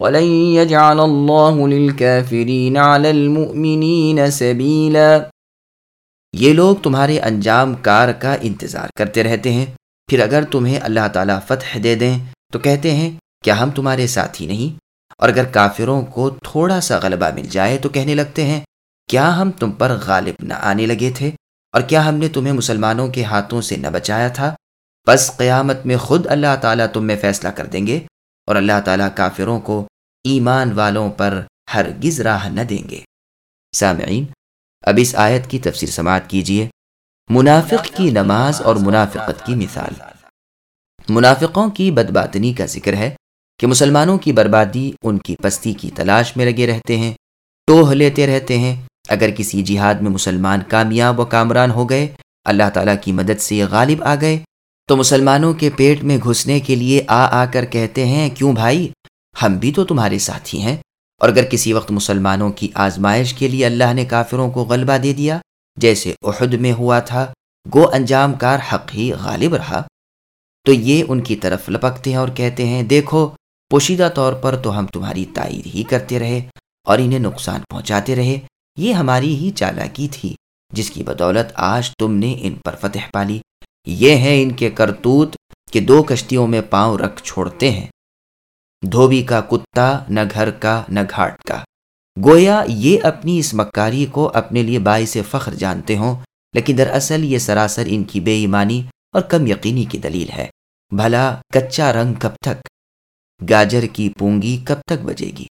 ولن يجعل الله للكافرين على المؤمنين سبيلا۔ یہ لوگ تمہارے انجام کار کا انتظار کرتے رہتے ہیں۔ پھر اگر تمہیں اللہ تعالیٰ فتح دے دیں، تو کہتے ہیں، کیا ہم تمہارے ساتھی نہیں؟ اور اگر کافروں کو تھوڑا سا غلبہ مل جائے، تو کہنے لگتے ہیں، کیا ہم تم پر غالب نہ آنے لگے تھے؟ اور کیا ہم نے تمہیں مسلمانوں کے ہاتھوں سے نہ بچایا تھا؟ بس قیامت میں خود اللہ تعالیٰ تم میں فیصلہ کر دیں گے۔ اور اللہ تعالیٰ کافروں کو ایمان والوں پر ہرگز راہ نہ دیں گے۔ سامعین، اب اس آیت کی تفسیر سماعت کیجیے منافق کی نماز اور منافقت کی مثال۔ منافقوں کی بدباتنی کا ذکر ہے کہ مسلمانوں کی بربادی ان کی پستی کی تلاش میں لگے رہتے ہیں، ٹوہ لیتے رہتے ہیں۔ اگر کسی جہاد میں مسلمان کامیاب و کامران ہو گئے، اللہ تعالیٰ کی مدد سے غالب آ گئے۔ تو مسلمانوں کے پیٹ میں گھسنے کے لیے آ آ کر کہتے ہیں، کیوں بھائی؟ ہم بھی تو تمہارے ساتھی ہیں۔ اور اگر کسی وقت مسلمانوں کی آزمائش کے لیے اللہ نے کافروں کو غلبہ دے دیا، جیسے احد میں ہوا تھا، گو انجام کار حق ہی غالب رہا۔ تو یہ ان کی طرف لپکتے ہیں اور کہتے ہیں، دیکھو، پوشیدہ طور پر تو ہم تمہاری تائید ہی کرتے رہے اور انہیں نقصان پہنچاتے رہے۔ یہ ہماری ہی چالاکی تھی، جس کی بدولت آج تم نے ان پر فتح پالی۔ یہ ہے ان کے کرتوت کہ دو کشتیوں میں پاؤں رکھ چھوڑتے ہیں۔ دھوبی کا کتا، نہ گھر کا، نہ گھاٹ کا۔ گویا یہ اپنی اس مکاری کو اپنے لیے باعث فخر جانتے ہوں، لیکن دراصل یہ سراسر ان کی بے ایمانی اور کم یقینی کی دلیل ہے۔ بھلا کچا رنگ کب تک؟ گاجر کی پونگی کب تک بجے گی؟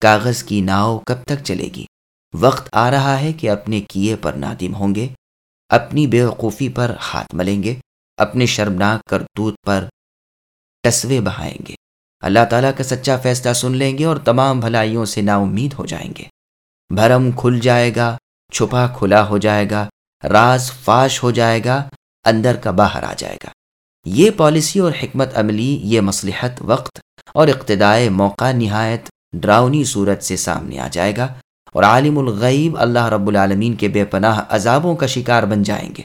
کاغذ کی ناؤ کب تک چلے گی؟ وقت آ رہا ہے کہ اپنے کیے پر نادم ہوں گے۔ اپنی بے وقوفی پر ہاتھ ملیں گے، اپنے شرمناک کرتوت پر ٹسوے بہائیں گے۔ اللہ تعالیٰ کا سچا فیصلہ سن لیں گے اور تمام بھلائیوں سے نا امید ہو جائیں گے۔ بھرم کھل جائے گا، چھپا کھلا ہو جائے گا، راز فاش ہو جائے گا، اندر کا باہر آ جائے گا۔ یہ پالیسی اور حکمت عملی، یہ مصلحت وقت اور اقتدائے موقع نہایت ڈراؤنی صورت سے سامنے آ جائے گا۔ اور عالم الغیب اللہ رب العالمین کے بے پناہ عذابوں کا شکار بن جائیں گے۔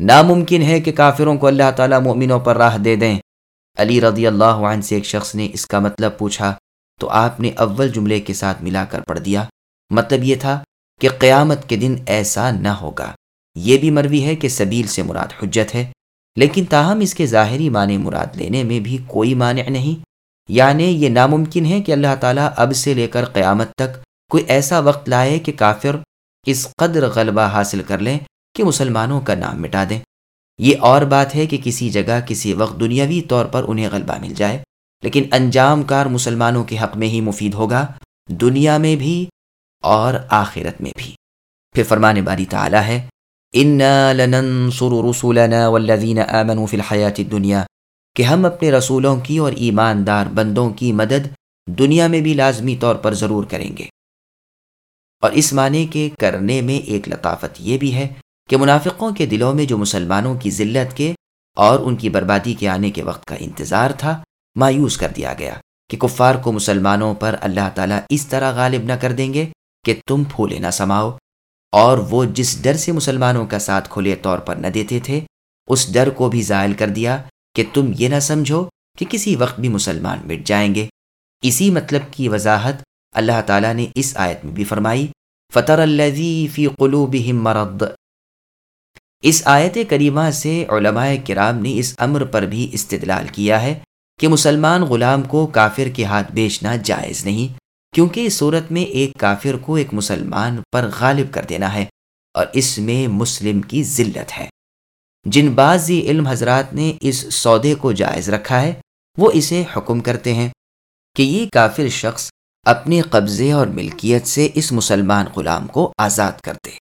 ناممکن ہے کہ کافروں کو اللہ تعالیٰ مومنوں پر راہ دے دیں۔ علی رضی اللہ عنہ سے ایک شخص نے اس کا مطلب پوچھا، تو آپ نے اول جملے کے ساتھ ملا کر پڑھ دیا۔ مطلب یہ تھا کہ قیامت کے دن ایسا نہ ہوگا۔ یہ بھی مروی ہے کہ سبیل سے مراد حجت ہے، لیکن تاہم اس کے ظاہری معنی مراد لینے میں بھی کوئی مانع نہیں۔ یعنی یہ ناممکن ہے کہ اللہ تعالیٰ اب سے لے کر قیامت تک کوئی ایسا وقت لائے کہ کافر اس قدر غلبہ حاصل کر لیں کہ مسلمانوں کا نام مٹا دیں۔ یہ اور بات ہے کہ کسی جگہ کسی وقت دنیاوی طور پر انہیں غلبہ مل جائے، لیکن انجام کار مسلمانوں کے حق میں ہی مفید ہوگا، دنیا میں بھی اور آخرت میں بھی۔ پھر فرمان باری تعالیٰ ہے دنیا کہ ہم اپنے رسولوں کی اور ایماندار بندوں کی مدد دنیا میں بھی لازمی طور پر ضرور کریں گے۔ اور اس معنی کے کرنے میں ایک لطافت یہ بھی ہے کہ منافقوں کے دلوں میں جو مسلمانوں کی ذلت کے اور ان کی بربادی کے آنے کے وقت کا انتظار تھا، مایوس کر دیا گیا کہ کفار کو مسلمانوں پر اللہ تعالیٰ اس طرح غالب نہ کر دیں گے کہ تم پھولے نہ سماؤ۔ اور وہ جس ڈر سے مسلمانوں کا ساتھ کھلے طور پر نہ دیتے تھے، اس ڈر کو بھی زائل کر دیا کہ تم یہ نہ سمجھو کہ کسی وقت بھی مسلمان مٹ جائیں گے۔ اسی مطلب کی وضاحت اللہ تعالیٰ نے اس آیت میں بھی فرمائی فطر فی قلوبہم مرض۔ اس آیت کریمہ سے علماء کرام نے اس امر پر بھی استدلال کیا ہے کہ مسلمان غلام کو کافر کے ہاتھ بیچنا جائز نہیں، کیونکہ اس صورت میں ایک کافر کو ایک مسلمان پر غالب کر دینا ہے اور اس میں مسلم کی ذلت ہے۔ جن بعضی علم حضرات نے اس سودے کو جائز رکھا ہے، وہ اسے حکم کرتے ہیں کہ یہ کافر شخص اپنے قبضے اور ملکیت سے اس مسلمان غلام کو آزاد کر دے۔